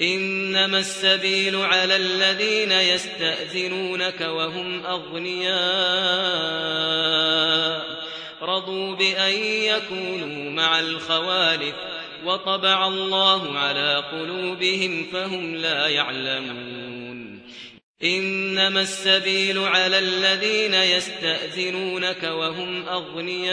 إنما السبيل على الذين يستأذنونك وهم أغنياء. رضوا بأن يكونوا مع الخوالف وطبع الله على قلوبهم فهم لا يعلمون. إنما السبيل على الذين يستأذنونك وهم أغنياء.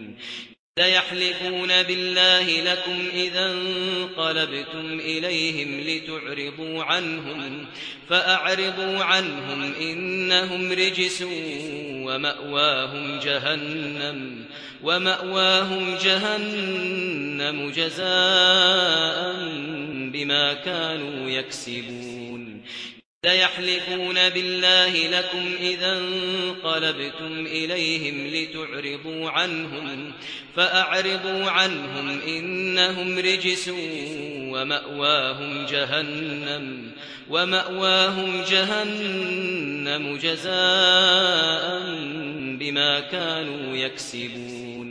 لَيَحْلِفُونَ بِاللَّهِ لَكُمْ إِذَا انقَلَبْتُمْ إِلَيْهِمْ لِتُعْرِضُوا عَنْهُمْ فَأَعْرِضُوا عَنْهُمْ إِنَّهُمْ رِجْسٌ وَمَأْوَاهُمْ جَهَنَّمُ وَمَأْوَاهُمْ جَهَنَّمُ جَزَاءً بِمَا كَانُوا يَكْسِبُونَ لَيَحْلِفُونَ بِاللَّهِ لَكُمْ إِذَا انقَلَبْتُمْ إِلَيْهِمْ لِتُعْرِضُوا عَنْهُمْ فَأَعْرِضُوا عَنْهُمْ إِنَّهُمْ رِجْسٌ وَمَأْوَاهُمْ جَهَنَّمُ وَمَأْوَاهُمْ جَهَنَّمُ جَزَاءً بِمَا كَانُوا يَكْسِبُونَ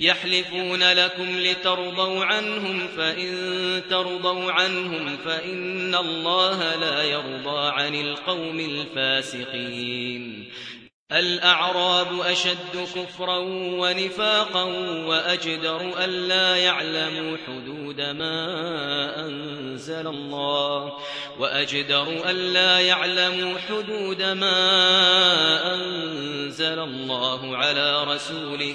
يحلفون لكم لترضوا عنهم فإن ترضوا عنهم فإن الله لا يرضى عن القوم الفاسقين. الأعراب أشد كفرا ونفاقا وأجدر أَلَّا يعلموا حدود ما أنزل الله وأجدر أَلَّا يعلموا حدود ما أنزل الله على رسوله.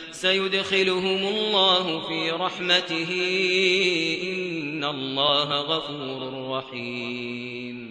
سيدخلهم الله في رحمته إن الله غفور رحيم.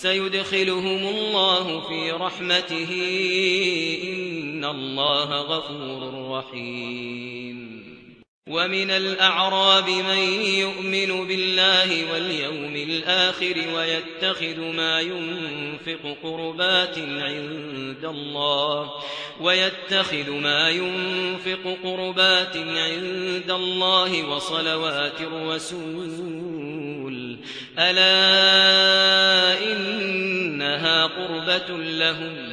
سيدخلهم الله في رحمته إن الله غفور رحيم ومن الأعراب من يؤمن بالله واليوم الآخر ويتخذ ما ينفق قربات عند الله ويتخذ ما ينفق قربات عند الله وصلوات الرسول. ألا إنها قربة لهم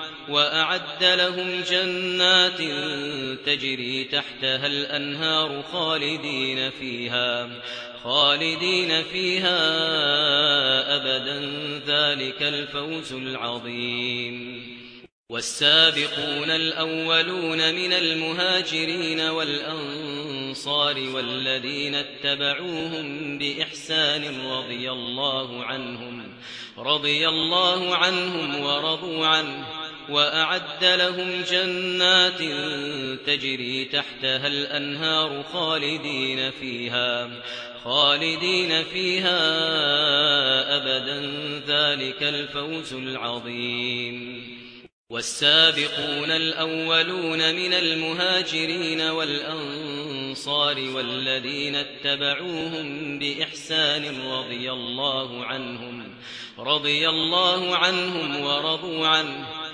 وأعد لهم جنات تجري تحتها الأنهار خالدين فيها خالدين فيها أبدا ذلك الفوز العظيم. والسابقون الأولون من المهاجرين والأنصار والذين اتبعوهم بإحسان رضي الله عنهم رضي الله عنهم ورضوا عنه. وأعد لهم جنات تجري تحتها الأنهار خالدين فيها خالدين فيها أبدا ذلك الفوز العظيم. والسابقون الأولون من المهاجرين والأنصار والذين اتبعوهم بإحسان رضي الله عنهم رضي الله عنهم ورضوا عنه.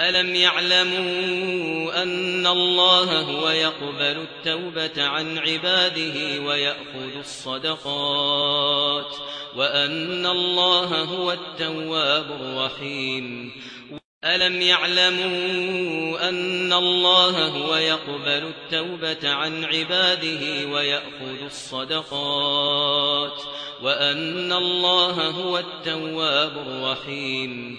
ألم يعلموا أن الله هو يقبل التوبة عن عباده ويأخذ الصدقات وأن الله هو التواب الرحيم ألم يعلموا أن الله هو يقبل التوبة عن عباده ويأخذ الصدقات وأن الله هو التواب الرحيم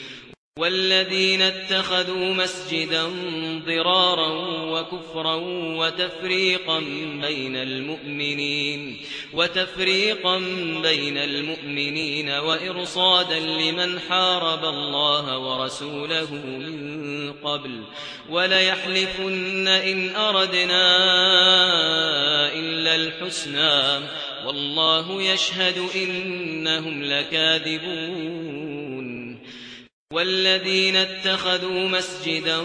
والذين اتخذوا مسجدا ضرارا وكفرا وتفريقا بين المؤمنين وتفريقا بين المؤمنين وإرصادا لمن حارب الله ورسوله من قبل ولا يحلفن إن أردنا إلا الحسنى والله يشهد إنهم لكاذبون. والذين اتخذوا مسجدا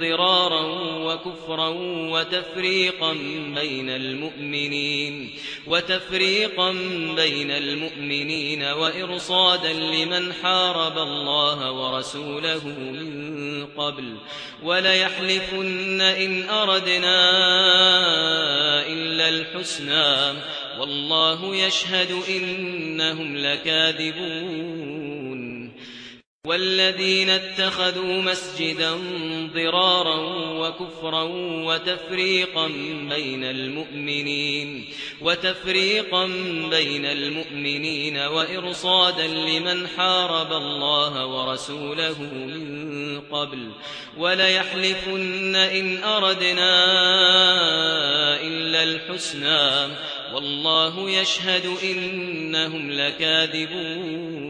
ضرارا وكفرا وتفريقا بين المؤمنين وتفريقا بين المؤمنين وإرصادا لمن حارب الله ورسوله من قبل ولا يحلفن إن أردنا إلا الحسنى والله يشهد إنهم لكاذبون. والذين اتخذوا مسجدا ضرارا وكفرا وتفريقا بين المؤمنين وتفريقا بين المؤمنين وإرصادا لمن حارب الله ورسوله من قبل ولا يحلفن إن أردنا إلا الحسنى والله يشهد إنهم لكاذبون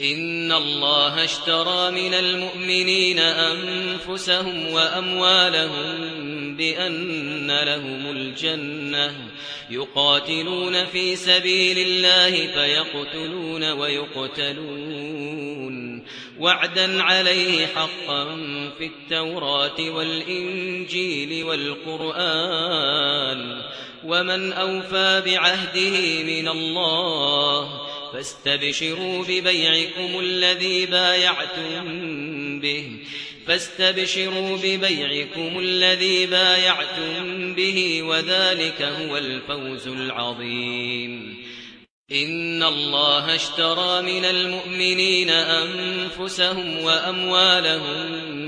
ان الله اشترى من المؤمنين انفسهم واموالهم بان لهم الجنه يقاتلون في سبيل الله فيقتلون ويقتلون. وعدا عليه حقا في التوراة والانجيل والقران. ومن اوفى بعهده من الله فاستبشروا ببيعكم الذي بايعتم به. فاستبشروا ببيعكم الذي بايعتم به وذلك هو الفوز العظيم. إن الله اشترى من المؤمنين أنفسهم وأموالهم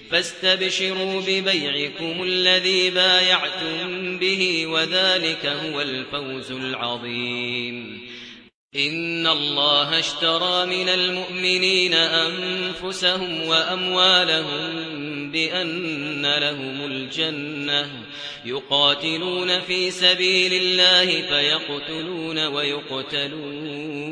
فاستبشروا ببيعكم الذي بايعتم به وذلك هو الفوز العظيم. إن الله اشترى من المؤمنين أنفسهم وأموالهم بأن لهم الجنة. يقاتلون في سبيل الله فيقتلون ويقتلون.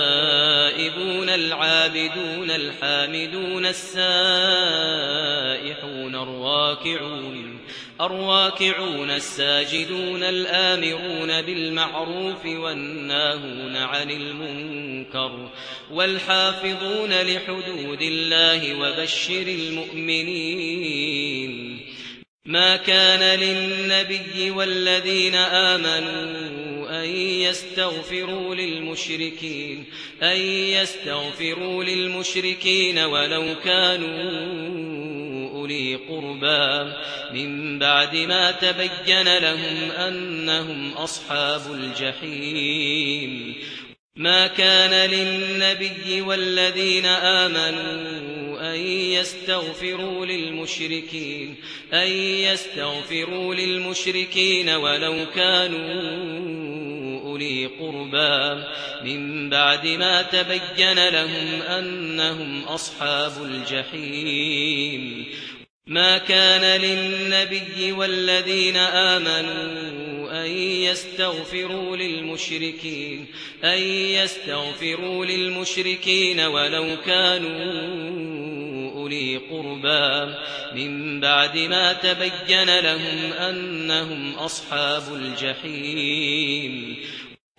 العابدون الحامدون السائحون الراكعون الراكعون الساجدون الآمرون بالمعروف والناهون عن المنكر والحافظون لحدود الله وبشر المؤمنين ما كان للنبي والذين آمنوا أن يستغفروا للمشركين أن يستغفروا للمشركين ولو كانوا أولي قربا من بعد ما تبين لهم أنهم أصحاب الجحيم. ما كان للنبي والذين آمنوا أن يستغفروا للمشركين أن يستغفروا للمشركين ولو كانوا أولي قربا من بعد ما تبين لهم أنهم أصحاب الجحيم. ما كان للنبي والذين آمنوا أن يستغفروا للمشركين أن يستغفروا للمشركين ولو كانوا أولي قربا من بعد ما تبين لهم أنهم أصحاب الجحيم.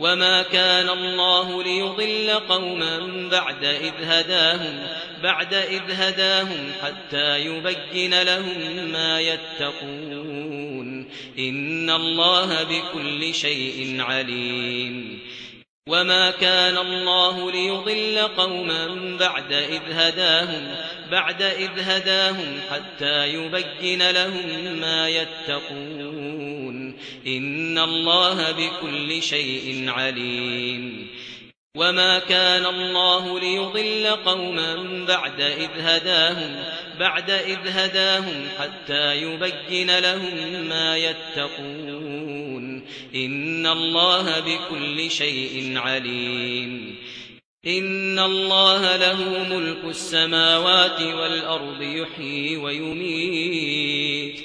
وما كان الله ليضل قوما بعد إذ هداهم بعد إذ هداهم حتى يبين لهم ما يتقون إن الله بكل شيء عليم. وما كان الله ليضل قوما بعد إذ هداهم بعد إذ هداهم حتى يبين لهم ما يتقون إن الله بكل شيء عليم. وما كان الله ليضل قوما بعد إذ هداهم بعد إذ هداهم حتى يبين لهم ما يتقون. إن الله بكل شيء عليم. ان الله له ملك السماوات والارض يحيي ويميت.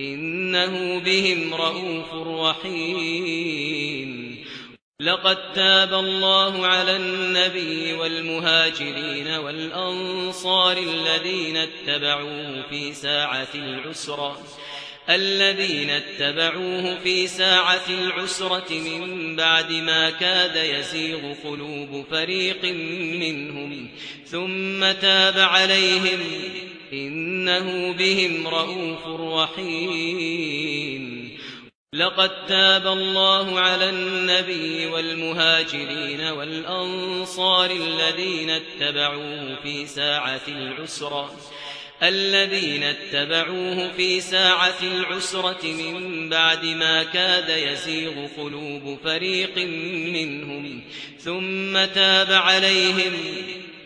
إنه بهم رؤوف رحيم. لقد تاب الله على النبي والمهاجرين والأنصار الذين اتبعوه في ساعة العسرة الذين اتبعوه في ساعة العسرة من بعد ما كاد يسيغ قلوب فريق منهم ثم تاب عليهم. إنه بهم رؤوف رحيم. لقد تاب الله على النبي والمهاجرين والأنصار الذين اتبعوه في ساعة العسرة الذين اتبعوه في ساعة العسرة من بعد ما كاد يسيغ قلوب فريق منهم ثم تاب عليهم.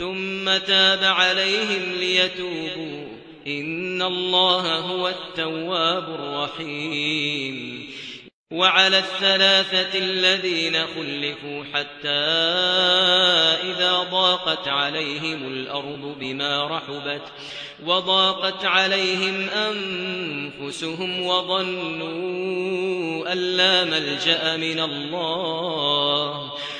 ثم تاب عليهم ليتوبوا. إن الله هو التواب الرحيم. وعلى الثلاثة الذين خلفوا حتى إذا ضاقت عليهم الأرض بما رحبت وضاقت عليهم أنفسهم وظنوا أن لا ملجأ من الله. وعلى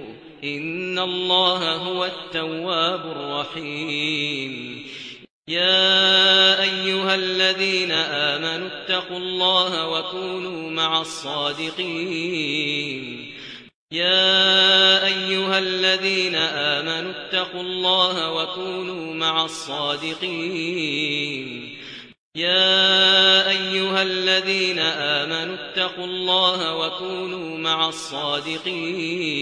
ان الله هو التواب الرحيم يا ايها الذين امنوا اتقوا الله وكونوا مع الصادقين يا ايها الذين امنوا اتقوا الله وكونوا مع الصادقين يا ايها الذين امنوا اتقوا الله وكونوا مع الصادقين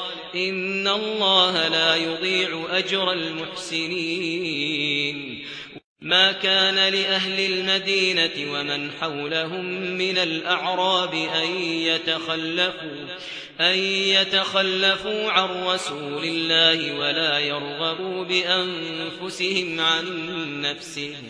ان الله لا يضيع اجر المحسنين. ما كان لاهل المدينة ومن حولهم من الاعراب ان يتخلفوا ان يتخلفوا عن رسول الله ولا يرغبوا بانفسهم عن نفسهم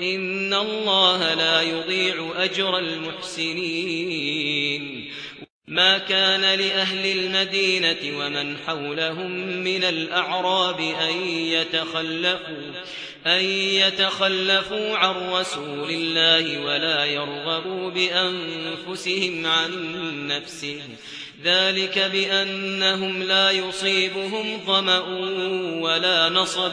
ان الله لا يضيع اجر المحسنين. ما كان لاهل المدينة ومن حولهم من الاعراب ان يتخلفوا ان يتخلفوا عن رسول الله ولا يرغبوا بانفسهم عن نفسه. ذلك بانهم لا يصيبهم ظمأ ولا نصب.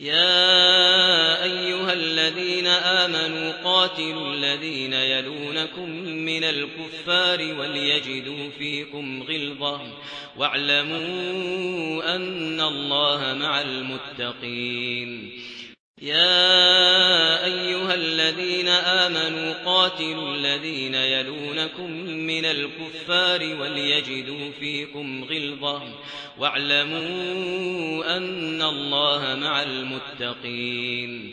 يا أيها الذين آمنوا قاتلوا الذين يلونكم من الكفار وليجدوا فيكم غلظة واعلموا أن الله مع المتقين يا أيها الذين آمنوا قاتلوا الذين يلونكم من الكفار وليجدوا فيكم غلظة واعلموا أن الله مع المتقين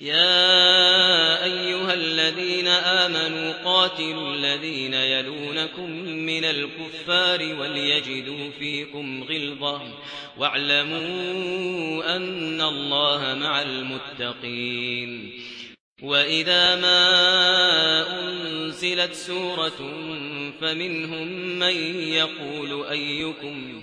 يا أيها الذين آمنوا قاتلوا الذين يلونكم من الكفار وليجدوا فيكم غلظة واعلموا أن الله مع المتقين. وإذا ما أنزلت سورة فمنهم من يقول أيكم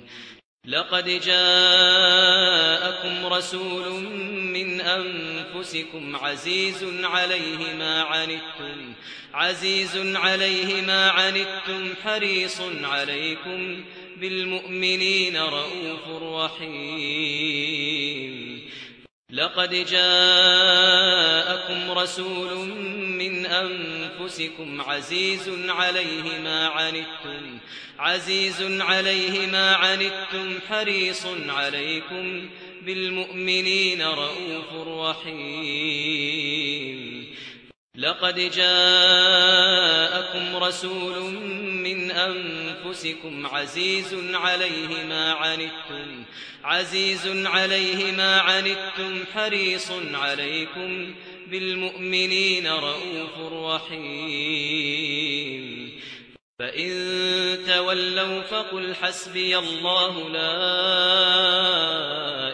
لقد جاءكم رسول من أنفسكم عزيز عليه ما عنتم عزيز عليه ما عنتم حريص عليكم بالمؤمنين رؤوف رحيم. لقد جاءكم رسول من أنفسكم عزيز عليه ما عنتم عزيز عليه ما عنتم حريص عليكم بالمؤمنين رؤوف رحيم. لقد جاءكم رسول من أنفسكم عزيز عليه ما عنتم عزيز عليه ما عنتم حريص عليكم بالمؤمنين رؤوف رحيم. فإن تولوا فقل حسبي الله لا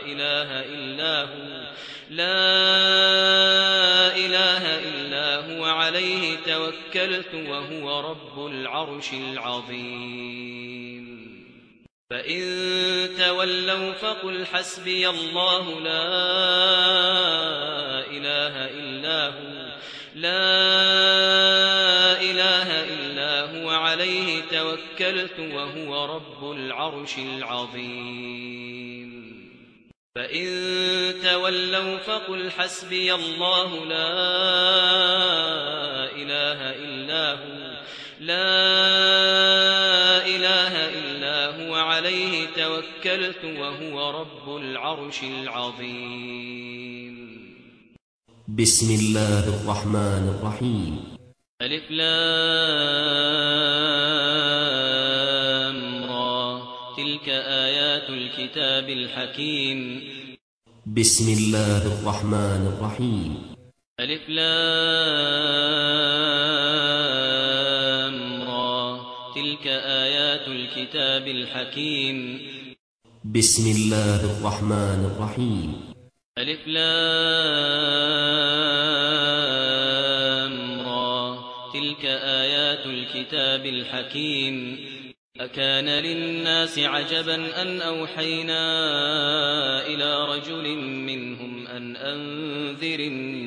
إله إلا هو لا توكلت وهو رب العرش العظيم. فإن تولوا فقل حسبي الله لا إله إلا هو لا إله إلا هو عليه توكلت وهو رب العرش العظيم. فإن تولوا فقل حسبي الله لا إله إلا هو. لا إله إلا هو عليه توكلت وهو رب العرش العظيم. بسم الله الرحمن الرحيم. ألف لام را. تلك آيات الكتاب الحكيم. بسم الله الرحمن الرحيم. ألف لامرا تلك آيات الكتاب الحكيم. بسم الله الرحمن الرحيم. ألف لامرا تلك آيات الكتاب الحكيم. أكان للناس عجبا أن أوحينا إلى رجل منهم أن أنذر الناس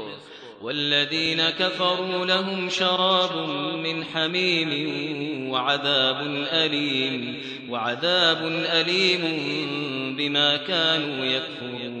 والذين كفروا لهم شراب من حميم وعذاب أليم وعذاب أليم بما كانوا يكفرون.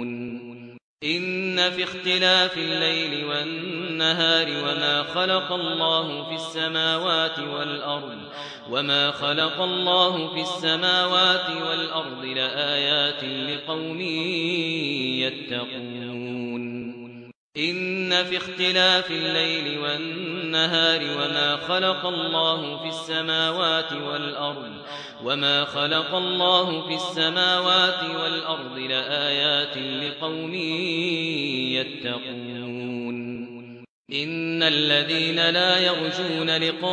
إن في اختلاف الليل والنهار وما خلق الله في السماوات والأرض وما خلق الله في السماوات والأرض لآيات لقوم يتقون. إن في اختلاف الليل والنهار وما خلق الله في السماوات والأرض وما خلق الله في السماوات والأرض لآيات لقوم يتقون. إن الذين لا يرجون لقاءنا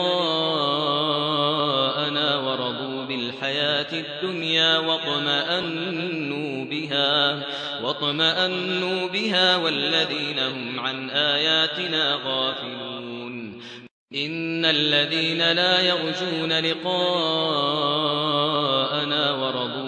ورضوا بالحياة الدنيا واطمأنوا بها واطمأنوا بها والذين هم عن آياتنا غافلون. إن الذين لا يرجون لقاءنا ورضوا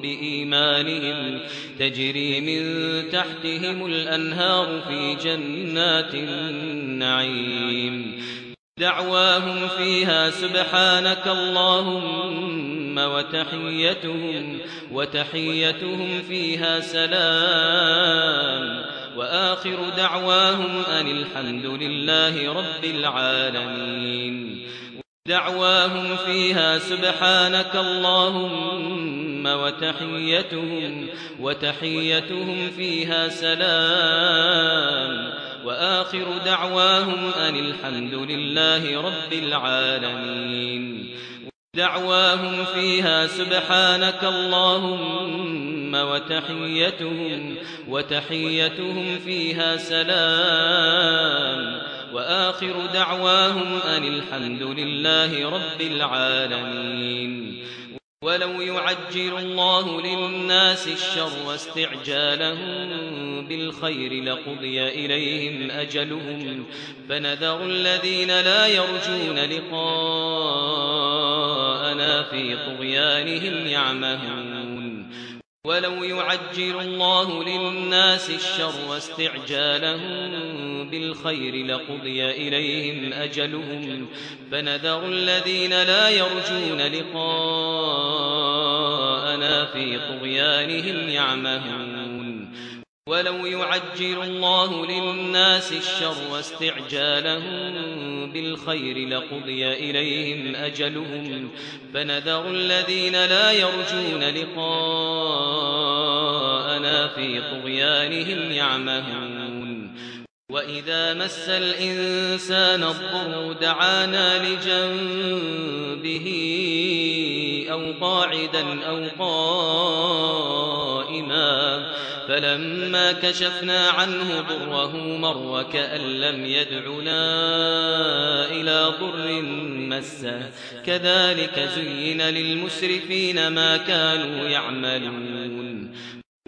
بإيمانهم. تجري من تحتهم الأنهار في جنات النعيم. دعواهم فيها سبحانك اللهم وتحيتهم وتحيتهم فيها سلام. وآخر دعواهم أن الحمد لله رب العالمين. دعواهم فيها سبحانك اللهم ثم وتحيتهم وتحيتهم فيها سلام. وآخر دعواهم أن الحمد لله رب العالمين. دعواهم فيها سبحانك اللهم وتحيتهم وتحيتهم فيها سلام. وآخر دعواهم أن الحمد لله رب العالمين. ولو يعجل الله للناس الشر واستعجالهم بالخير لقضي إليهم أجلهم فنذر الذين لا يرجون لقاءنا في طغيانهم يعمهون ولو يعجل الله للناس الشر واستعجالهم بالخير لقضي إليهم أجلهم. فنذر الذين لا يرجون لقاءنا في طغيانهم يعمهون. ولو يعجل الله للناس الشر واستعجالهم بالخير لقضي إليهم أجلهم فنذر الذين لا يرجون لقاءنا في طغيانهم يعمهون وإذا مس الإنسان الضر دعانا لجنبه أو قاعدا أو قائما ظالما فلما كشفنا عنه ضره مر وكأن لم يدعنا إلى ضر مسه كذلك زين للمسرفين ما كانوا يعملون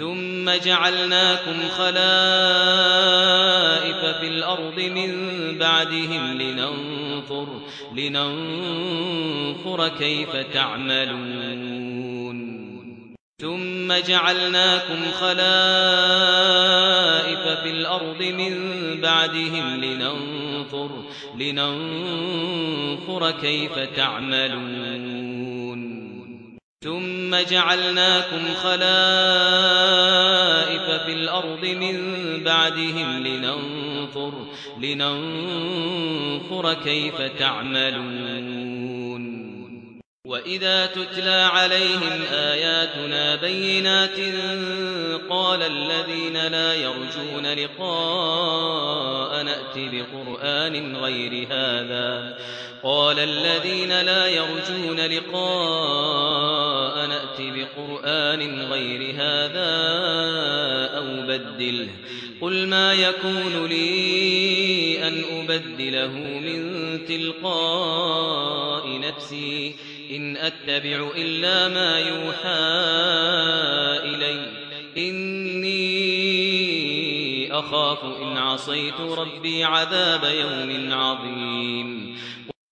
ثم جعلناكم خلائف في الأرض من بعدهم لننظر لننظر كيف تعملون. ثم جعلناكم خلائف في الأرض من بعدهم لننظر لننظر كيف تعملون. ثم جعلناكم خلائف في الأرض من بعدهم لننفر, لننفر كيف تعملون. وإذا تتلى عليهم آياتنا بينات قال الذين لا يرجون لقاء نأتي بقرآن غير هذا. قال الذين لا يرجون لقاء بقرآن غير هذا أو بدله قل ما يكون لي أن أبدله من تلقاء نفسي. إن أتبع إلا ما يوحى إلي. إني أخاف إن عصيت ربي عذاب يوم عظيم.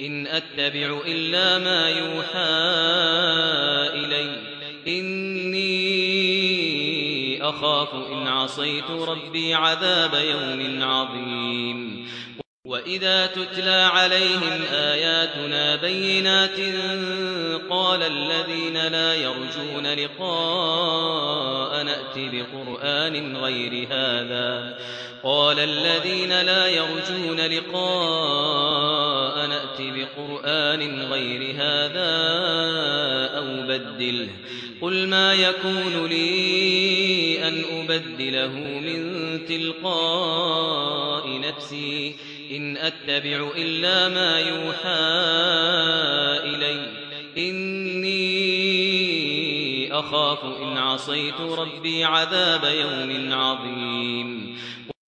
إن أتبع إلا ما يوحى إلي. إني أخاف إن عصيت ربي عذاب يوم عظيم. وإذا تتلى عليهم آياتنا بينات قال الذين لا يرجون لقاء نأتي بقرآن غير هذا. قال الذين لا يرجون لقاء بقرآن غير هذا أو بدله قل ما يكون لي أن أبدله من تلقاء نفسي. إن أتبع إلا ما يوحى إلي. إني أخاف إن عصيت ربي عذاب يوم عظيم.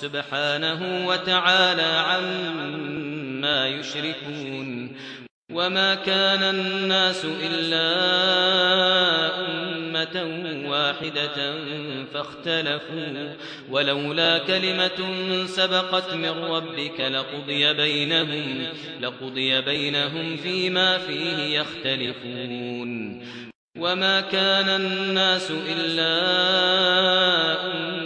سبحانه وتعالى عما يشركون وما كان الناس إلا أمة واحدة فاختلفوا ولولا كلمة سبقت من ربك لقضي بينهم لقضي بينهم فيما فيه يختلفون وما كان الناس إلا أمة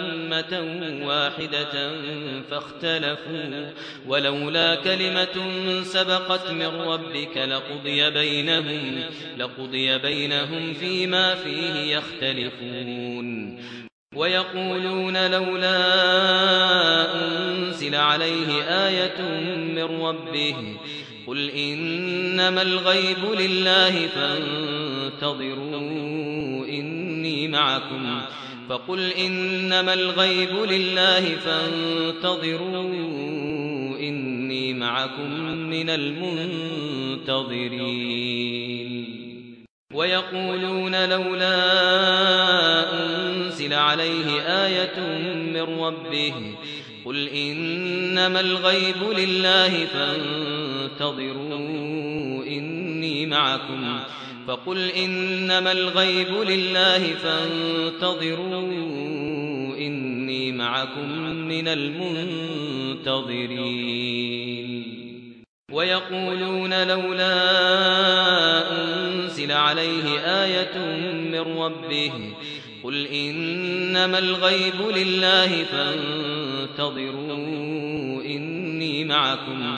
أمة واحدة فاختلفوا ولولا كلمة سبقت من ربك لقضي بينهم لقضي بينهم فيما فيه يختلفون. ويقولون لولا أنزل عليه آية من ربه قل إنما الغيب لله فانتظروا إني معكم معكم. فقل إنما الغيب لله فانتظروا إني معكم من المنتظرين. ويقولون لولا أنزل عليه آية من ربه قل إنما الغيب لله فانتظروا إني معكم منتظرين فقل إنما الغيب لله فانتظروا إني معكم من المنتظرين. ويقولون لولا أنزل عليه آية من ربه قل إنما الغيب لله فانتظروا إني معكم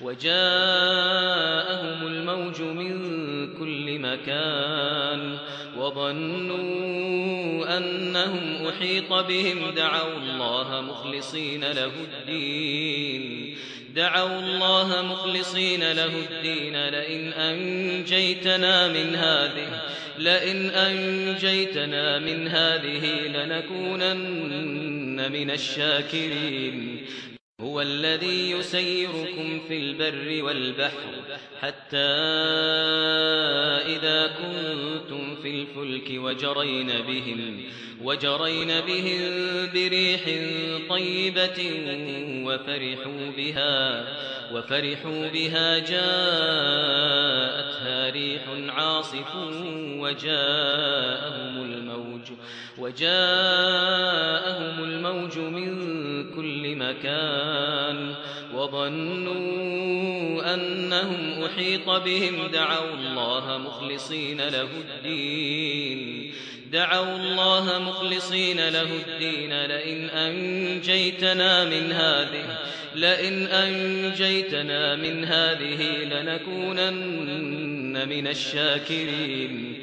وجاءهم الموج من كل مكان وظنوا أنهم أحيط بهم. دعوا الله مخلصين له الدين. دعوا الله مخلصين له الدين. لئن أنجيتنا من هذه لئن أنجيتنا من هذه لنكونن من الشاكرين. هو الذي يسيركم في البر والبحر حتى إذا كنتم في الفلك وجرين بهم وجرين بهم بريح طيبة وفرحوا بها وفرحوا بها جاءتها ريح عاصف وجاءهم الموت. وجاءهم الموج من كل مكان وظنوا أنهم أحيط بهم. دعوا الله مخلصين له الدين. دعوا الله مخلصين له الدين. لئن أنجيتنا من هذه لئن أنجيتنا من هذه لنكونن من الشاكرين.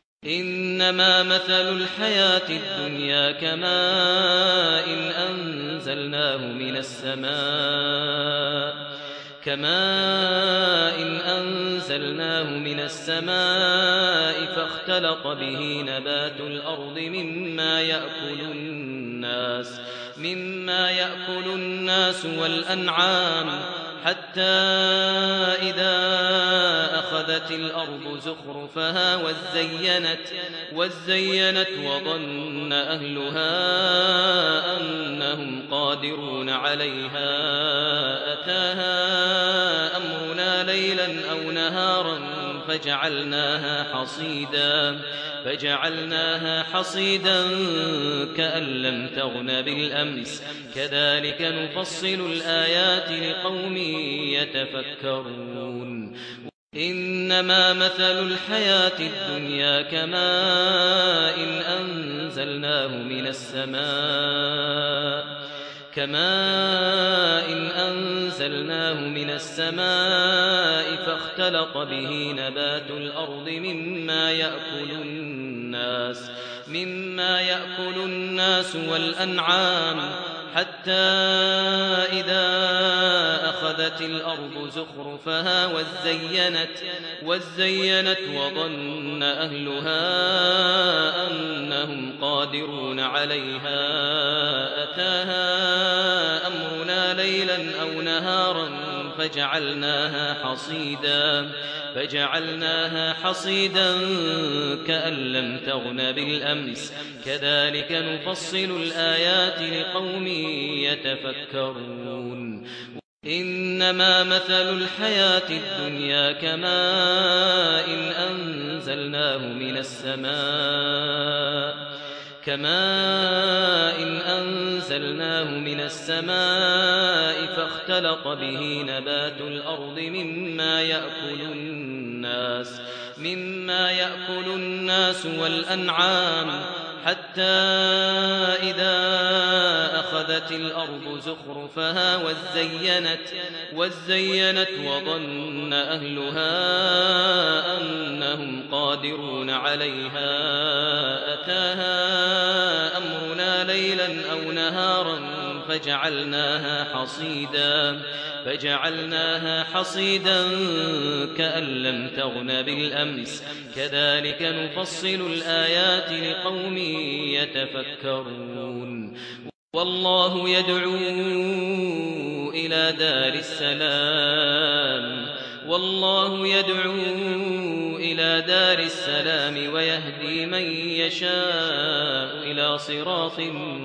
إنما مثل الحياة الدنيا كماء إن أنزلناه من السماء كما إن أنزلناه من السماء فاختلط به نبات الأرض مما يأكل الناس مما يأكل الناس والأنعام حتى إذا وخابت الأرض زخرفها وزينت, وزينت وظن أهلها أنهم قادرون عليها. أتاها أمرنا ليلا أو نهارا فجعلناها حصيدا. فجعلناها حصيدا كأن لم تغن بالأمس. كذلك نفصل الآيات لقوم يتفكرون. إنما مثل الحياة الدنيا كماء إن أنزلناه من السماء كما إن أنزلناه من السماء فاختلط به نبات الأرض مما يأكل الناس مما يأكل الناس والأنعام حتى إذا أخذت الأرض زخرفها وزينت, وزينت وظن أهلها أنهم قادرون عليها. أتاها أمرنا ليلا أو نهارا فجعلناها حصيدا. فجعلناها حصيدا كأن لم تغن بالأمس. كذلك نفصل الآيات لقوم يتفكرون. إنما مثل الحياة الدنيا كماء إن أنزلناه من السماء كماء إن أنزلناه من السماء فاختلط به نبات الأرض مما يأكل الناس مما يأكل الناس والأنعام حتى إذا أخذت الأرض زخرفها وزينت, وزينت وظن أهلها أنهم قادرون عليها. أتاها أمرنا ليلا أو نهارا فجعلناها حصيدا. فجعلناها حصيدا كأن لم تغن بالأمس. كذلك نفصل الآيات لقوم يتفكرون. والله يدعو إلى دار السلام. والله يدعو إلى دار السلام ويهدي من يشاء إلى صراط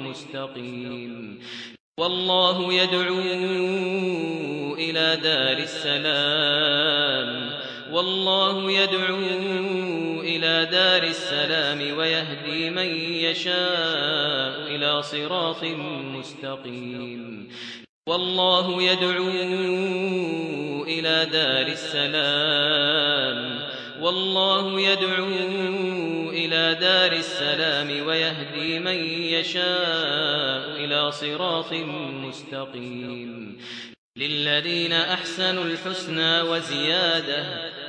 مستقيم. والله يدعو إلى دار السلام. والله يدعو إلى دار السلام ويهدي من يشاء إلى صراط مستقيم. والله يدعو إلى دار السلام. والله يدعو إلى دار السلام ويهدي من يشاء إلى صراط مستقيم. للذين أحسنوا الحسنى وزيادة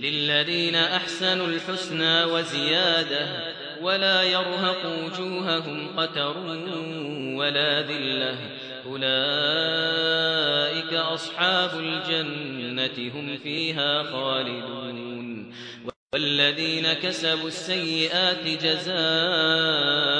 للذين أحسنوا الحسنى وزيادة ولا يرهق وجوههم قتر ولا ذلة. أولئك أصحاب الجنة هم فيها خالدون. والذين كسبوا السيئات جزاء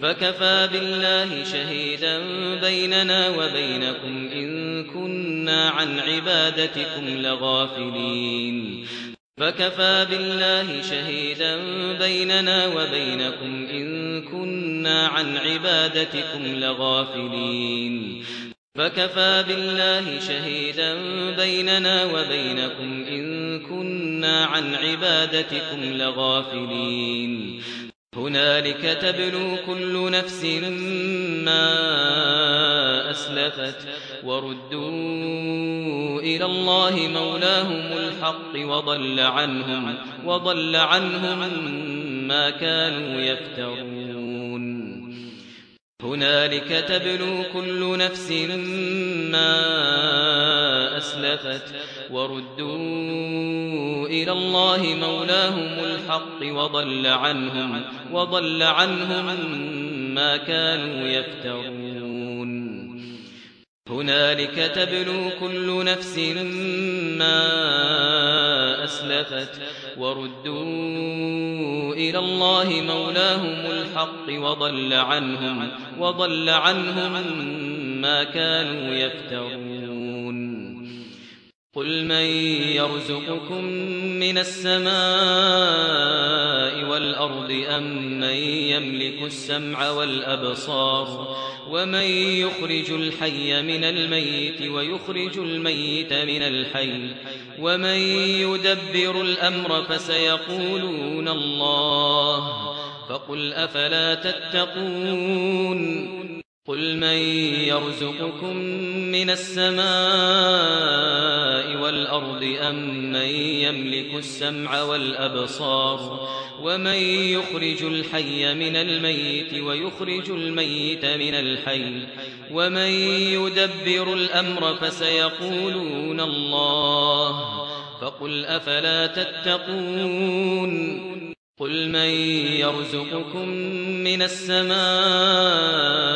فكفى بالله شهيدا بيننا وبينكم إن كنا عن عبادتكم لغافلين فكفى بالله شهيدا بيننا وبينكم إن كنا عن عبادتكم لغافلين فكفى بالله شهيدا بيننا وبينكم إن كنا عن عبادتكم لغافلين هنالك تبلو كل نفس ما أسلفت وردوا إلى الله مولاهم الحق وضل عنهم, وضل عنهم ما كانوا يفترون. هنالك تبلو كل نفس ما أسلفت أسلفت وردوا إلى الله مولاهم الحق وضل عنهم وضل عنهم ما كانوا يفترون. هنالك تبلو كل نفس ما أسلفت وردوا إلى الله مولاهم الحق وضل عنهم وضل عنهم ما كانوا يفترون. قل من يرزقكم من السماء والأرض أم من يملك السمع والأبصار ومن يخرج الحي من الميت ويخرج الميت من الحي ومن يدبر الأمر فسيقولون الله فقل أفلا تتقون قل من يرزقكم من السماء والأرض أم من يملك السمع والأبصار ومن يخرج الحي من الميت ويخرج الميت من الحي ومن يدبر الأمر فسيقولون الله فقل أفلا تتقون قل من يرزقكم من السماء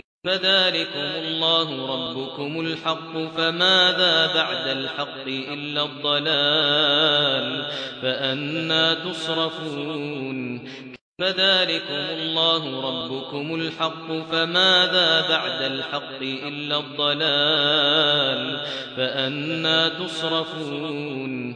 فذلكم الله ربكم الحق فماذا بعد الحق إلا الضلال؟ فَأَنَّى تصرفون. فذلكم الله ربكم الحق فماذا بعد الحق إلا الضلال؟ فَأَنَّى تصرفون.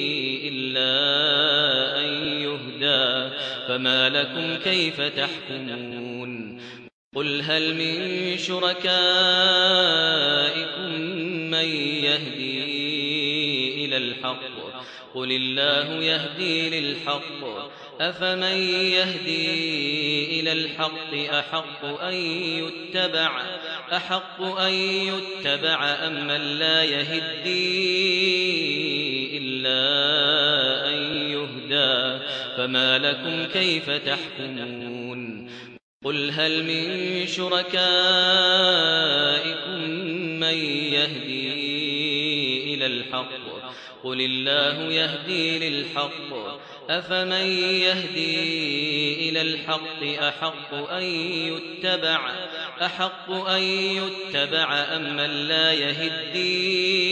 فما لكم كيف تحكمون؟ قل هل من شركائكم من يهدي إلى الحق؟ قل الله يهدي للحق. أفمن يهدي إلى الحق أحق أن يتبع؟ أحق أن يتبع أم من لا يهدي فما لكم كيف تحكمون؟ قل هل من شركائكم من يهدي إلى الحق؟ قل الله يهدي للحق. أفمن يهدي إلى الحق أحق أن يتبع؟ أحق أن يتبع أم من لا يهدي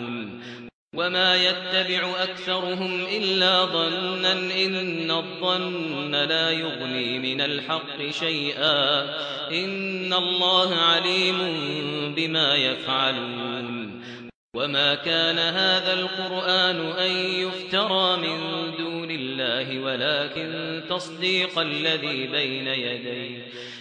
وما يتبع اكثرهم الا ظنا ان الظن لا يغني من الحق شيئا ان الله عليم بما يفعلون وما كان هذا القران ان يفترى من دون الله ولكن تصديق الذي بين يديه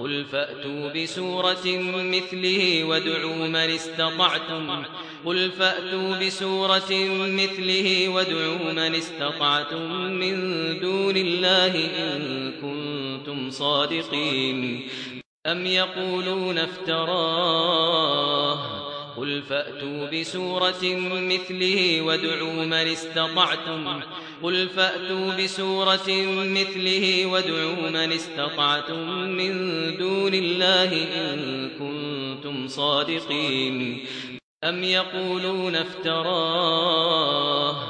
قل فأتوا بسورة مثله وادعوا من استطعتم. قل فأتوا بسورة مثله وادعوا من استطعتم من دون الله إن كنتم صادقين. أم يقولون افتراه قل فأتوا بسورة مثله وادعوا من استطعتم. قل فأتوا بسورة مثله وادعوا من استطعتم من دون الله إن كنتم صادقين. أم يقولون افتراه؟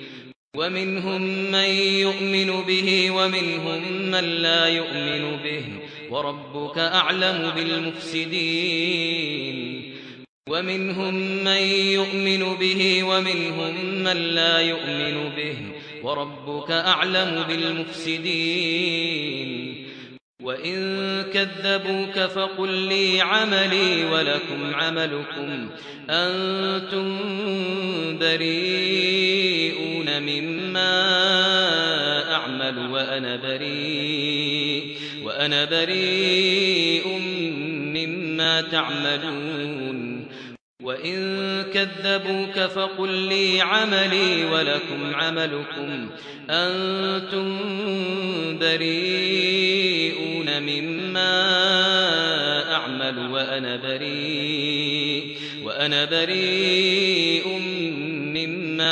ومنهم من يؤمن به ومنهم من لا يؤمن به وربك أعلم بالمفسدين ومنهم من يؤمن به ومنهم من لا يؤمن به وربك أعلم بالمفسدين وَإِن كَذَّبُوكَ فَقُل لِّي عَمَلِي وَلَكُمْ عَمَلُكُمْ أَنتُم بَرِيئُونَ تخرجون مما أعمل وأنا بريء وأنا بريء مما تعملون. وإن كذبوك فقل لي عملي ولكم عملكم. أنتم بريئون مما أعمل وأنا بريء وأنا بريء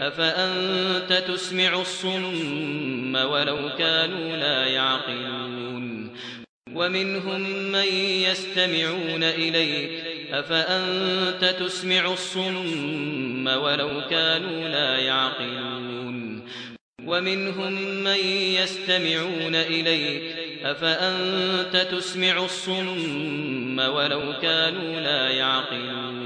أفأنت تسمع الصم ولو كانوا لا يعقلون ومنهم من يستمعون إليك أفأنت تسمع الصم ولو كانوا لا يعقلون ومنهم من يستمعون إليك أفأنت تسمع الصم ولو كانوا لا يعقلون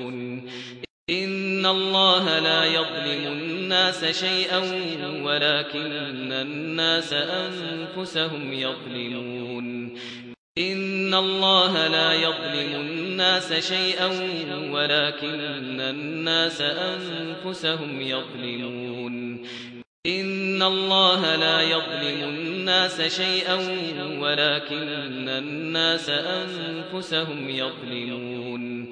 ان الله لا يظلم الناس شيئا ولكن الناس انفسهم يظلمون ان الله لا يظلم الناس شيئا ولكن الناس انفسهم يظلمون ان الله لا يظلم الناس شيئا ولكن الناس انفسهم يظلمون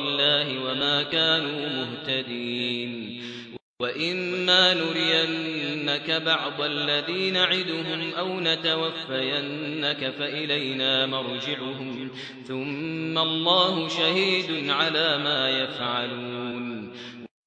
الله وما كانوا مهتدين وإما نرينك بعض الذين نعدهم أو نتوفينك فإلينا مرجعهم ثم الله شهيد على ما يفعلون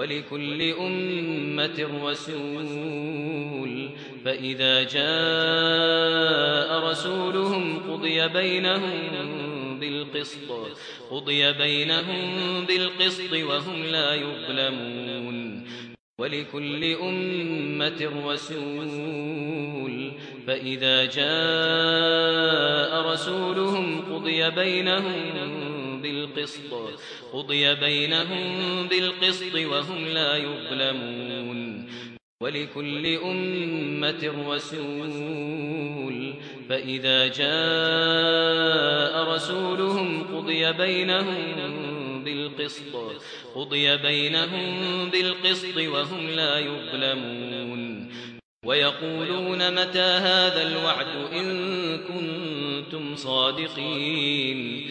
ولكل أمة رسول. فإذا جاء رسولهم قضي بينهم بالقسط قضي بينهم بالقسط وهم لا يظلمون. ولكل أمة رسول. فإذا جاء رسولهم قضي بينهم بالقسط قضي بينهم بالقسط وهم لا يظلمون. ولكل أمة رسول فإذا جاء رسولهم قضي بينهم بالقسط قضي بينهم بالقسط وهم لا يظلمون. ويقولون متى هذا الوعد إن كنتم صادقين؟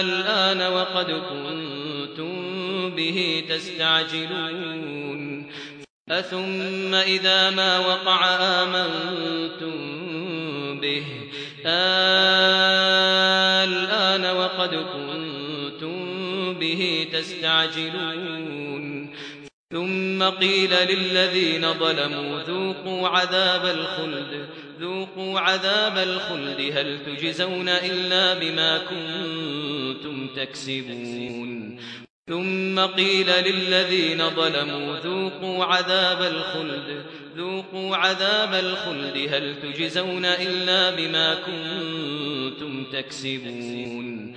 الآن وقد كنتم به تستعجلون. أثم إذا ما وقع آمنتم به. الآن وقد كنتم به تستعجلون. ثم قيل للذين ظلموا ذوقوا عذاب الخلد. ذوقوا عذاب الخلد هل تجزون إلا بما كنتم تكسبون ثم قيل للذين ظلموا ذوقوا عذاب الخلد ذوقوا عذاب الخلد هل تجزون إلا بما كنتم تكسبون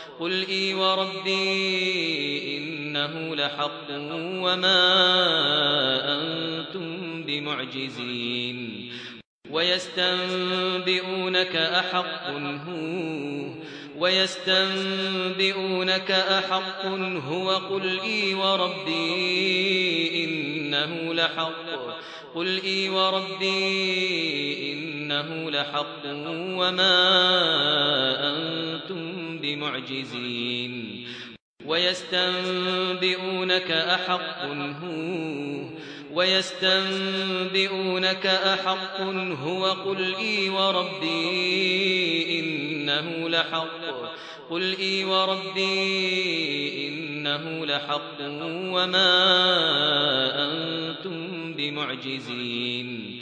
قل إي وربي إنه لحق وما أنتم بمعجزين. ويستنبئونك أحق هو ويستنبئونك أحق هو قل إي وربي إنه لحق قل إي وربي إنه لحق وما أنتم بمعجزين ويستنبئونك أحق هو ويستنبئونك أحق هو. قل إي وربي إنه لحق. قل إي وربي إنه لحق. وما أنتم بمعجزين.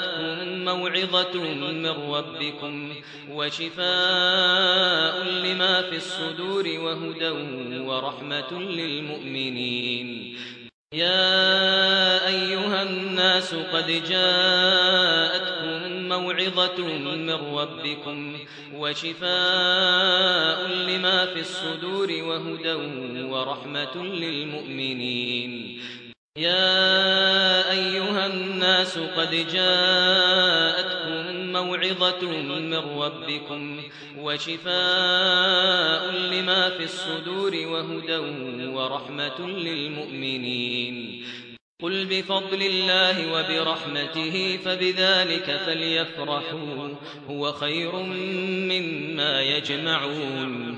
وموعظة من ربكم وشفاء لما في الصدور وهدى ورحمة للمؤمنين. يا أيها الناس قد جاءتكم موعظة من ربكم وشفاء لما في الصدور وهدى ورحمة للمؤمنين. يا أيها الناس قد جاءتكم موعظة من ربكم وشفاء لما في الصدور وهدى ورحمة للمؤمنين. قل بفضل الله وبرحمته فبذلك فليفرحوا هو خير مما يجمعون.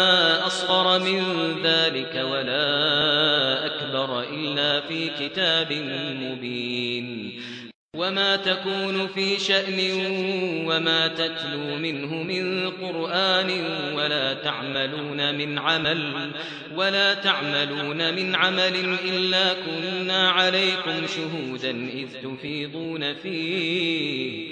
أصغر من ذلك ولا أكبر إلا في كتاب مبين. وما تكون في شأن وما تتلو منه من قرآن ولا تعملون من عمل ولا تعملون من عمل إلا كنا عليكم شهودا إذ تفيضون فيه.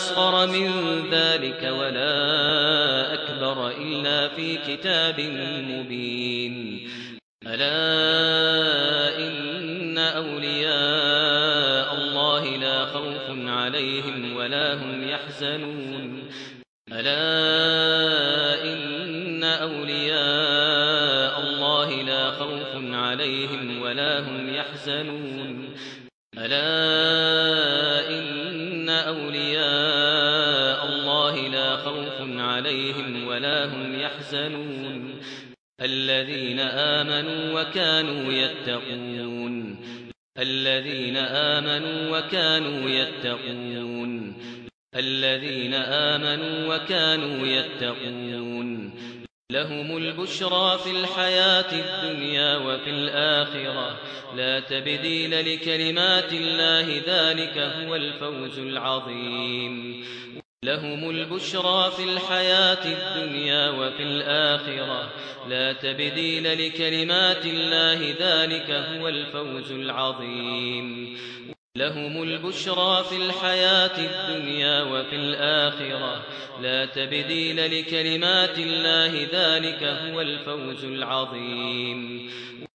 أصغر من ذلك ولا أكبر إلا في كتاب مبين. ألا إن أولياء الله لا خوف عليهم ولا هم يحزنون. ألا إن أولياء الله لا خوف عليهم ولا هم يحزنون. ألا إن أولياء الله لا خوف عليهم ولا هم يحزنون يحزنون. الذين آمنوا وكانوا يتقون. الذين آمنوا وكانوا يتقون. الذين آمنوا وكانوا يتقون. لهم البشرى في الحياة الدنيا وفي الآخرة. لا تبديل لكلمات الله ذلك هو الفوز العظيم. لهم البشرى في الحياة الدنيا وفي الآخرة. لا تبديل لكلمات الله ذلك هو الفوز العظيم. لهم البشرى في الحياة الدنيا وفي الآخرة. لا تبديل لكلمات الله ذلك هو الفوز العظيم.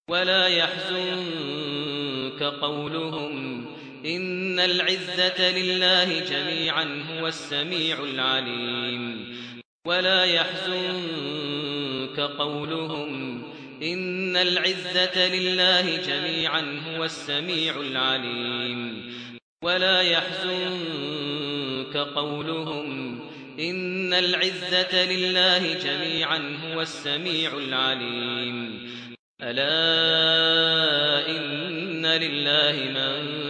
ولا يحزنك قولهم إن العزة لله جميعا هو السميع العليم ولا يحزنك قولهم إن العزة لله جميعا هو السميع العليم ولا يحزنك قولهم إن العزة لله جميعا هو السميع العليم ألا إن لله من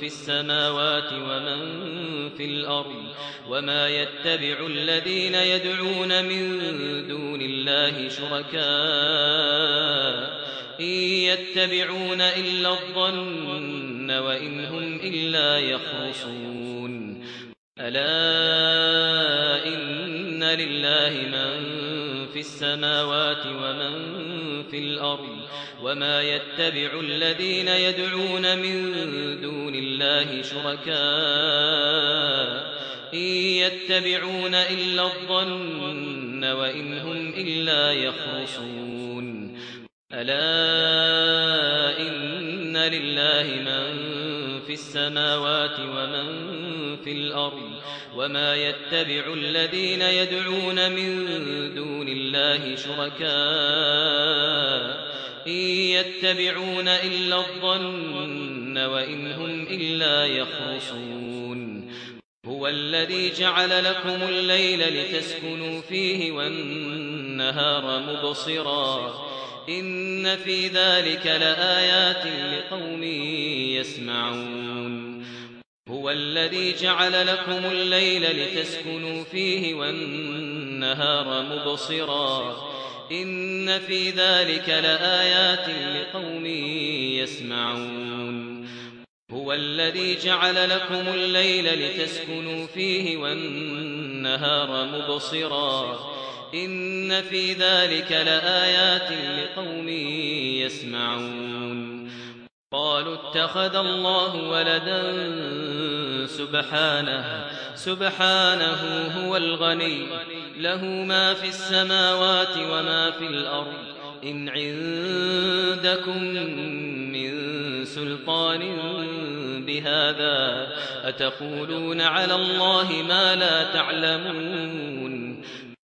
في السماوات ومن في الأرض وما يتبع الذين يدعون من دون الله شركاء إن يتبعون إلا الظن وإن هم إلا يخرصون ألا إن إن لله من في السماوات ومن في الأرض وما يتبع الذين يدعون من دون الله شركاء إن يتبعون إلا الظن وإن هم إلا يخرصون ألا إن ان لله من في السماوات ومن في الأرض وما يتبع الذين يدعون من دون الله شركاء ان يتبعون الا الظن وان هم الا يخرصون هو الذي جعل لكم الليل لتسكنوا فيه والنهار مبصرا ان في ذلك لآيات لقوم يسمعون. هو الذي جعل لكم الليل لتسكنوا فيه والنهار مبصرا. ان في ذلك لآيات لقوم يسمعون. هو الذي جعل لكم الليل لتسكنوا فيه والنهار مبصرا. إن في ذلك لآيات لقوم يسمعون. قالوا اتخذ الله ولدا سبحانه سبحانه هو الغني. له ما في السماوات وما في الأرض. إن عندكم من سلطان بهذا أتقولون على الله ما لا تعلمون؟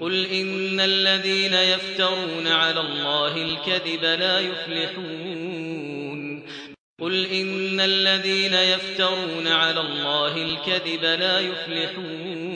قل إن الذين يفترون على الله الكذب لا يفلحون. قل إن الذين يفترون على الله الكذب لا يفلحون.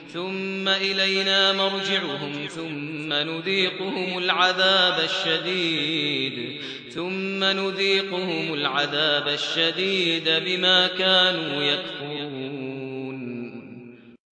ثم إلينا مرجعهم ثم نذيقهم العذاب الشديد ثم نذيقهم العذاب الشديد بما كانوا يكفرون.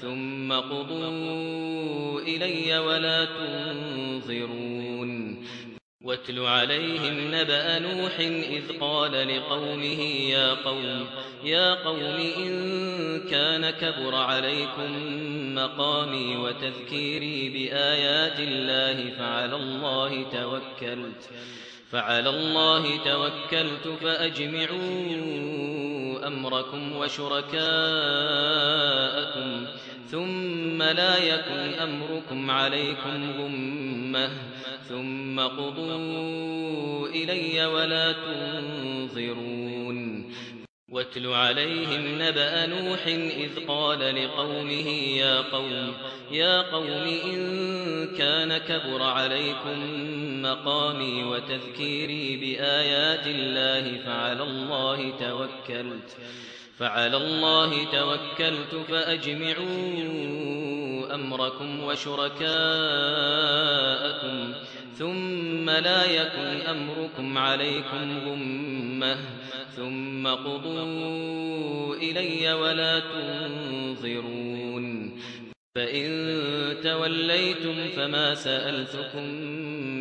ثم قضوا إلي ولا تنظرون. واتل عليهم نبأ نوح إذ قال لقومه يا قوم يا قوم إن كان كبر عليكم مقامي وتذكيري بآيات الله فعلى الله توكلت. فعلى الله توكلت فأجمعوا أمركم وشركاءكم ثم لا يكن أمركم عليكم غمة ثم قضوا إلي ولا تنظرون واتل عليهم نبأ نوح إذ قال لقومه يا قوم يا قوم إن كان كبر عليكم مقامي وتذكيري بآيات الله فعلى الله توكلت. فعلى الله توكلت فأجمعوا أمركم وشركاءكم ثم لا يكن أمركم عليكم غمة ثم قضوا إلي ولا تنظرون. فإن توليتم فما سألتكم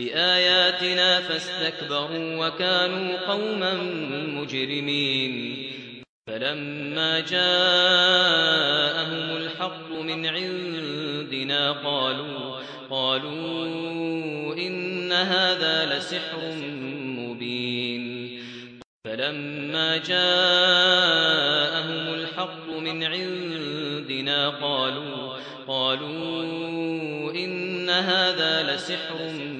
بآياتنا فاستكبروا وكانوا قوما مجرمين. فلما جاءهم الحق من عندنا قالوا قالوا إن هذا لسحر مبين. فلما جاءهم الحق من عندنا قالوا قالوا إن هذا لسحر مبين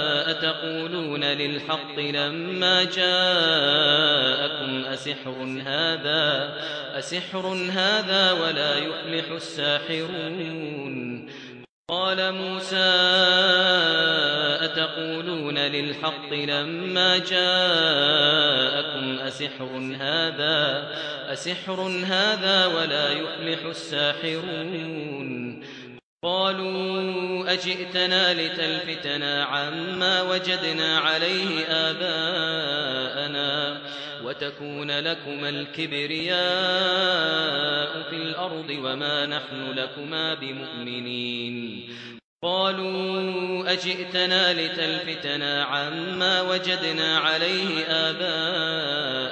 تقولون للحق لما جاءكم أسحر هذا أسحر هذا ولا يفلح الساحرون. قال موسى أتقولون للحق لما جاءكم أسحر هذا أسحر هذا ولا يفلح الساحرون. قالوا أجئتنا لتلفتنا عما وجدنا عليه آباءنا وتكون لكم الكبرياء في الأرض وما نحن لكما بمؤمنين. قالوا أجئتنا لتلفتنا عما وجدنا عليه آباءنا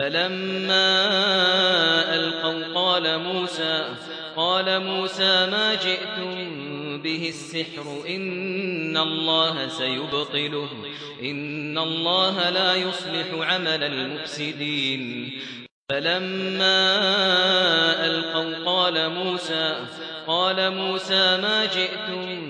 فلما ألقوا قال موسى قال موسى ما جئتم به السحر؟ إن الله سيبطله إن الله لا يصلح عمل المفسدين. فلما ألقوا قال موسى قال موسى ما جئتم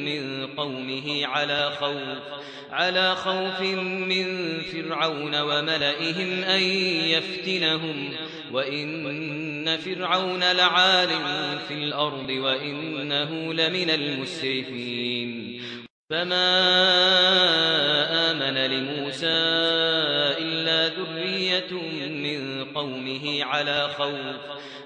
قومه على خوف على خوف من فرعون وملئهم أن يفتنهم. وإن فرعون لعالم في الأرض وإنه لمن المسرفين. فما آمن لموسى إلا ذرية من قومه على خوف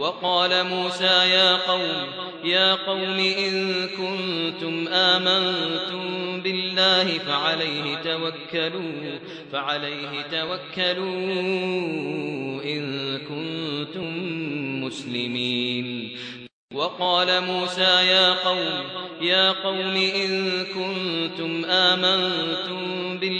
وقال موسى يا قوم يا قوم إن كنتم آمنتم بالله فعليه توكلوا فعليه توكلوا إن كنتم مسلمين. وقال موسى يا قوم يا قوم إن كنتم آمنتم بالله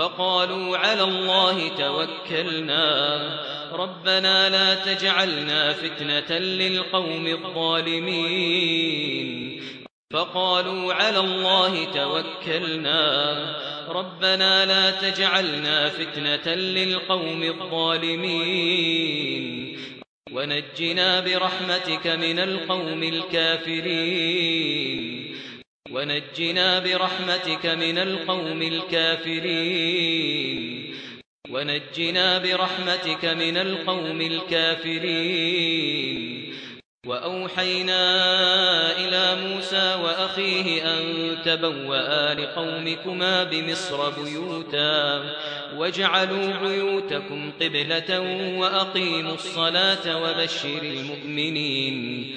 فقالوا على الله توكلنا. ربنا لا تجعلنا فتنة للقوم الظالمين. فقالوا على الله توكلنا. ربنا لا تجعلنا فتنة للقوم الظالمين. ونجنا برحمتك من القوم الكافرين. ونجنا برحمتك من القوم الكافرين. ونجنا برحمتك من القوم الكافرين. وأوحينا إلى موسى وأخيه أن تبوأ لقومكما بمصر بيوتا. واجعلوا بيوتكم قبلة وأقيموا الصلاة وبشر المؤمنين.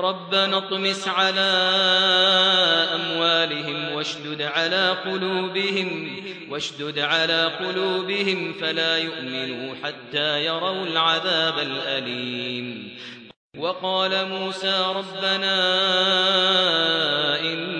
ربنا اطمس على أموالهم واشدد على قلوبهم واشدد على قلوبهم فلا يؤمنوا حتى يروا العذاب الالم وقال موسى ربنا إن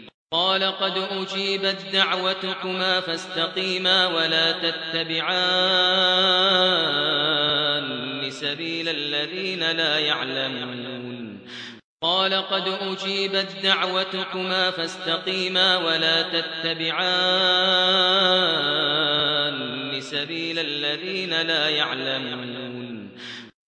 قال قد أجيبت دعوتكما فاستقيما ولا تتبعان سبيل الذين لا يعلمون. قال قد أجيبت دعوتكما فاستقيما ولا تتبعان سبيل الذين لا يعلمون.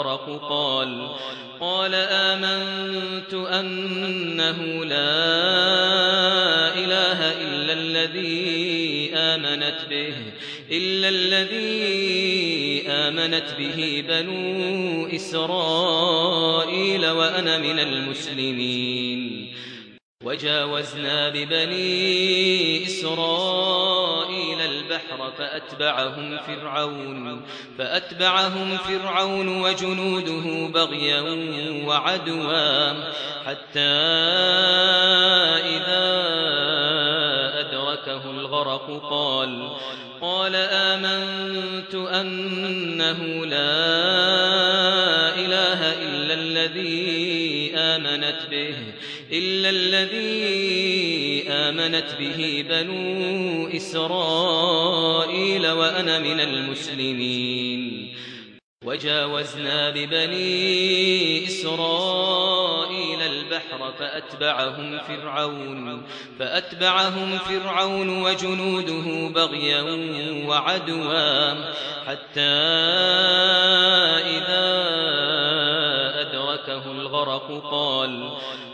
الغرق قال قال آمنت أنه لا إله إلا الذي آمنت به إلا الذي آمنت به بنو إسرائيل وأنا من المسلمين. وجاوزنا ببني إسرائيل البحر فأتبعهم فرعون فأتبعهم فرعون وجنوده بغيا وعدوا حتى إذا أدركه الغرق قال قال آمنت أنه لا إله إلا الذي آمنت به إلا الذي آمنت به بنو إسرائيل وأنا من المسلمين. وجاوزنا ببني إسرائيل البحر فأتبعهم فرعون فأتبعهم فرعون وجنوده بغيا وعدوا حتى إذا أدركه الغرق قال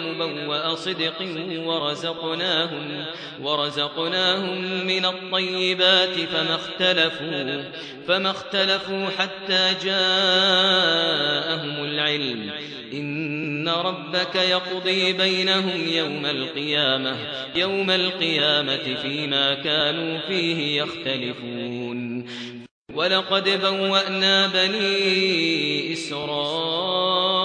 مبوأ صدق ورزقناهم, ورزقناهم من الطيبات فما اختلفوا, فما اختلفوا حتى جاءهم العلم. إن ربك يقضي بينهم يوم القيامة يوم القيامة فيما كانوا فيه يختلفون. ولقد بوأنا بني إسرائيل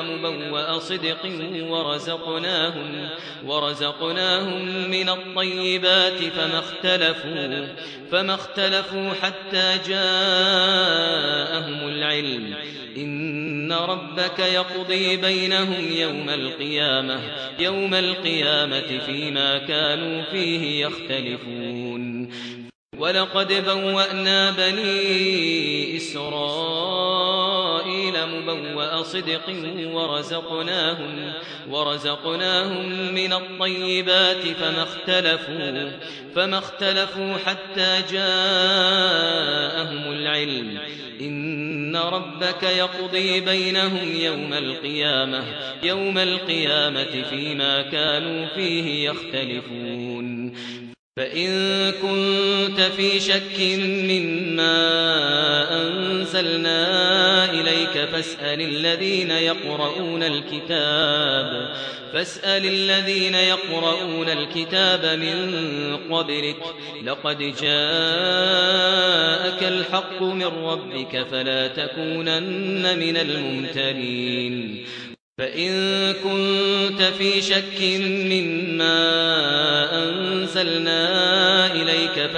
لنا مبوء صدق ورزقناهم ورزقناهم من الطيبات فما اختلفوا فما اختلفوا حتى جاءهم العلم. إن ربك يقضي بينهم يوم القيامه يوم القيامة فيما كانوا فيه يختلفون. ولقد بوأنا بني إسرائيل مبوأ صدق ورزقناهم, ورزقناهم من الطيبات فما اختلفوا, فما اختلفوا حتى جاءهم العلم. إن ربك يقضي بينهم يوم القيامة يوم القيامة فيما كانوا فيه يختلفون. فإن كنت في شك مما أنزلنا فاسأل الذين يقرؤون الكتاب فاسأل الذين يقرؤون الكتاب من قبلك لقد جاءك الحق من ربك فلا تكونن من الممترين. فإن كنت في شك مما أنزلناه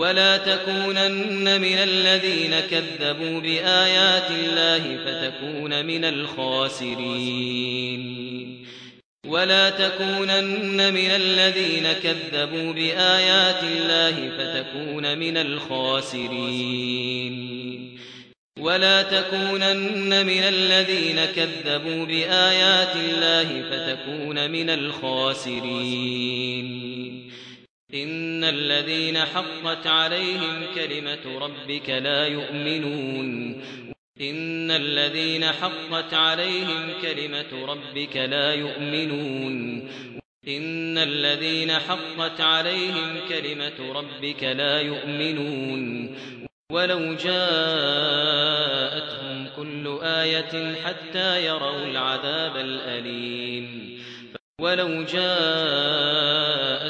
ولا تكونن من الذين كذبوا بآيات الله فتكون من الخاسرين. ولا تكونن من الذين كذبوا بآيات الله فتكون من الخاسرين. ولا تكونن من الذين كذبوا بآيات الله فتكون من الخاسرين. ان الذين حقت عليهم كلمه ربك لا يؤمنون. ان الذين حقت عليهم كلمه ربك لا يؤمنون. ان الذين حقت عليهم كلمه ربك لا يؤمنون. ولو جاءتهم كل إيه حتى يروا العذاب الالم ولو جاءت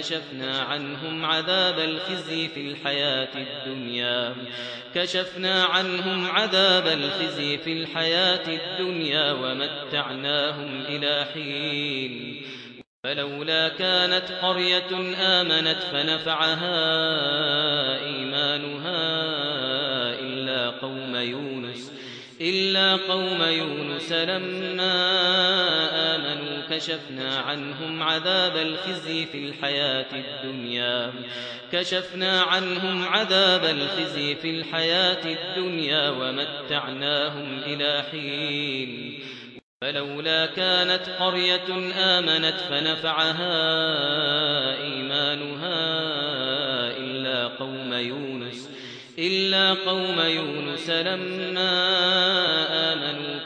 كشفنا عنهم عذاب الخزي في الحياة الدنيا. كشفنا عنهم عذاب الخزي في الحياة الدنيا ومتعناهم إلى حين. فلولا كانت قرية آمنت فنفعها إيمانها إلا قوم يونس إلا قوم يونس لما كشفنا عنهم عذاب الخزي في الحياة الدنيا. كشفنا عنهم عذاب الخزي في الحياة الدنيا ومتعناهم إلى حين. فلولا كانت قرية آمنت فنفعها إيمانها إلا قوم يونس إلا قوم يونس لما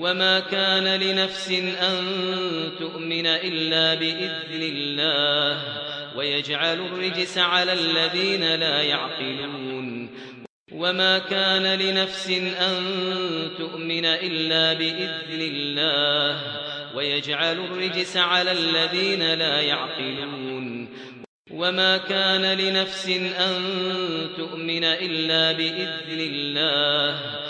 وما كان لنفس أن تؤمن إلا بإذن الله ويجعل الرجس على الذين لا يعقلون وما كان لنفس أن تؤمن إلا بإذن الله ويجعل الرجس على الذين لا يعقلون وما كان لنفس أن تؤمن إلا بإذن الله ويجعل الرجس على الذين لا يعقلون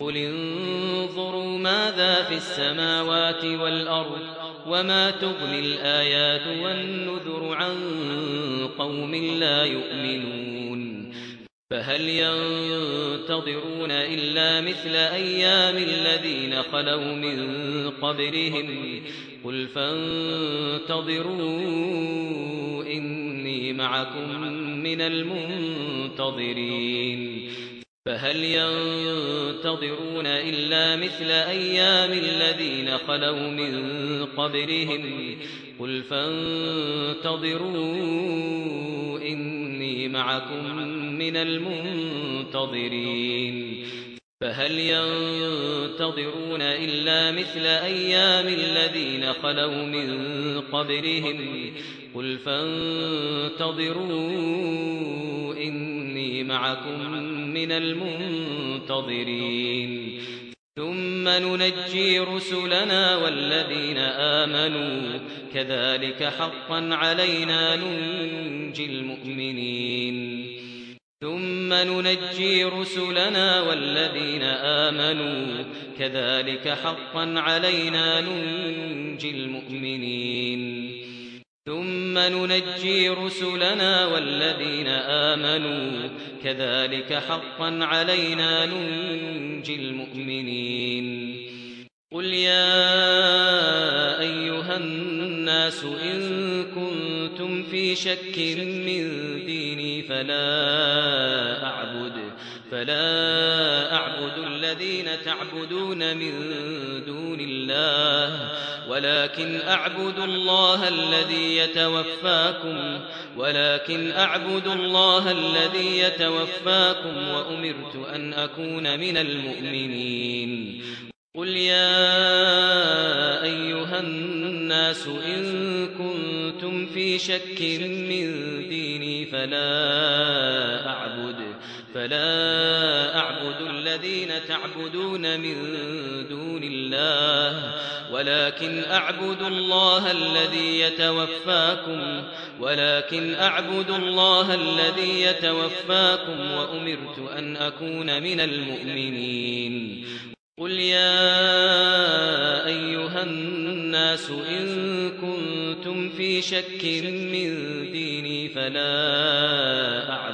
قل انظروا ماذا في السماوات والأرض وما تغني الآيات والنذر عن قوم لا يؤمنون فهل ينتظرون إلا مثل أيام الذين خلوا من قبرهم قل فانتظروا إني معكم من المنتظرين فهل ينتظرون إلا مثل أيام الذين خلوا من قبرهم قل فانتظروا إني معكم من المنتظرين فهل ينتظرون إلا مثل أيام الذين خلوا من قبرهم قل فانتظروا إني معكم من المنتظرين. ثم ننجي رسلنا والذين آمنوا. كذلك حقا علينا ننجي المؤمنين. ثم ننجي رسلنا والذين آمنوا. كذلك حقا علينا ننجي المؤمنين. ثم ننجي رسلنا والذين آمنوا. كذلك حقا علينا ننجي المؤمنين قل يا أيها الناس إن كنتم في شك من ديني فلا أعبد فلا أعبد الذين تعبدون من دون الله ولكن أعبد الله الذي يتوفاكم ولكن أعبد الله الذي يتوفاكم وأمرت أن أكون من المؤمنين. قل يا أيها الناس إن كنتم في شك من ديني فلا فلا أعبد الذين تعبدون من دون الله ولكن أعبد الله الذي يتوفاكم ولكن أعبد الله الذي يتوفاكم وأمرت أن أكون من المؤمنين. قل يا أيها الناس إن كنتم في شك من ديني فلا أعبد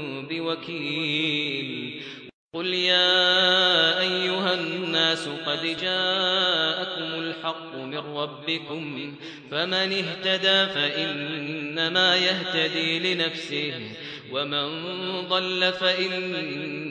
بوكيل قل يا أيها الناس قد جاءكم الحق من ربكم فمن اهتدى فإنما يهتدي لنفسه ومن ضل فإنما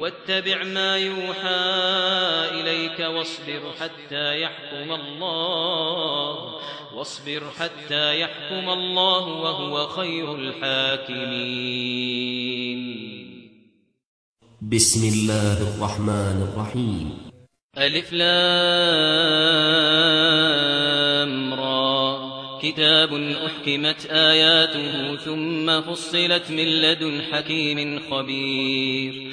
واتبع ما يوحى إليك واصبر حتى يحكم الله واصبر حتى يحكم الله وهو خير الحاكمين. بسم الله الرحمن الرحيم. ألف لام را. كتاب أحكمت آياته ثم فصلت من لدن حكيم خبير.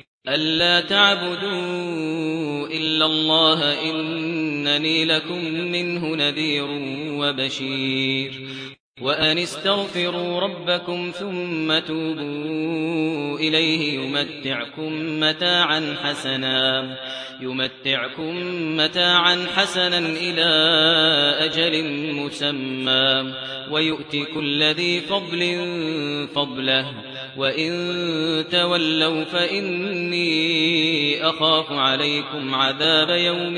الا تعبدوا الا الله انني لكم منه نذير وبشير وان استغفروا ربكم ثم توبوا اليه يمتعكم متاعا حسنا يمتعكم متاعا حسنا إلى أجل مسمى ويؤتي كل ذي فضل فضله وَإِن تَوَلَّوْا فَإِنِّي أَخَافُ عَلَيْكُمْ عَذَابَ يَوْمٍ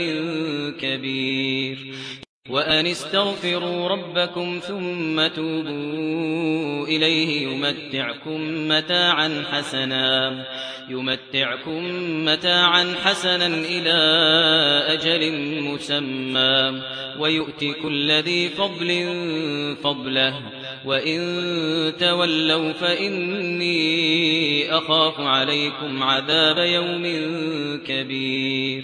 كَبِيرٍ وَأَنِ اسْتَغْفِرُوا رَبَّكُمْ ثُمَّ تُوبُوا إِلَيْهِ يُمَتِّعْكُم مَّتَاعًا حَسَنًا يُمَتِّعْكُم مَّتَاعًا حَسَنًا إِلَى أَجَلٍ مُّسَمًّى وَيَأْتِ كُلُّ ذِي فَضْلٍ فَضْلَهُ وَإِن تَوَلَّوْا فَإِنِّي أَخَافُ عَلَيْكُمْ عَذَابَ يَوْمٍ كَبِيرٍ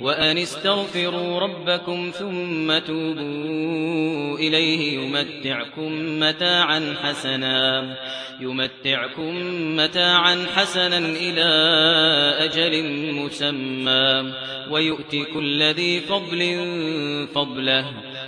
وَأَنِ اسْتَغْفِرُوا رَبَّكُمْ ثُمَّ تُوبُوا إِلَيْهِ يُمَتِّعْكُم مَّتَاعًا حَسَنًا يُمَتِّعْكُم مَّتَاعًا حَسَنًا إِلَى أَجَلٍ مُّسَمًّى وَيُؤْتِ كُلُّ ذِي فَضْلٍ فَضْلَهُ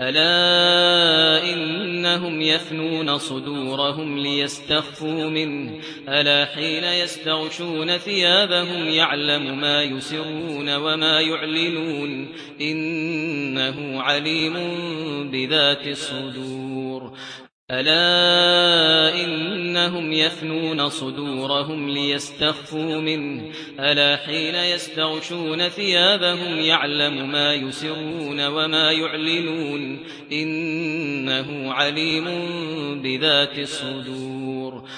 ألا إنهم يفنون صدورهم ليستخفوا منه ألا حين يستغشون ثيابهم يعلم ما يسرون وما يعلنون إنه عليم بذات الصدور ألا إنهم يفنون صدورهم ليستخفوا منه ألا حين يستغشون ثيابهم يعلم ما يسرون وما يعلنون إنه عليم بذات الصدور